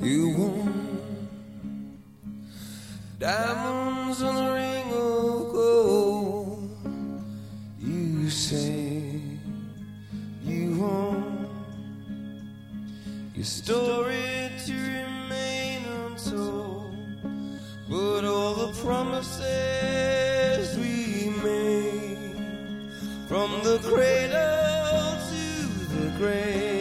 you won. Diamonds and a ring of gold, you say you won. Your story to remain untold, but all the promises we made from the cradle to the grave.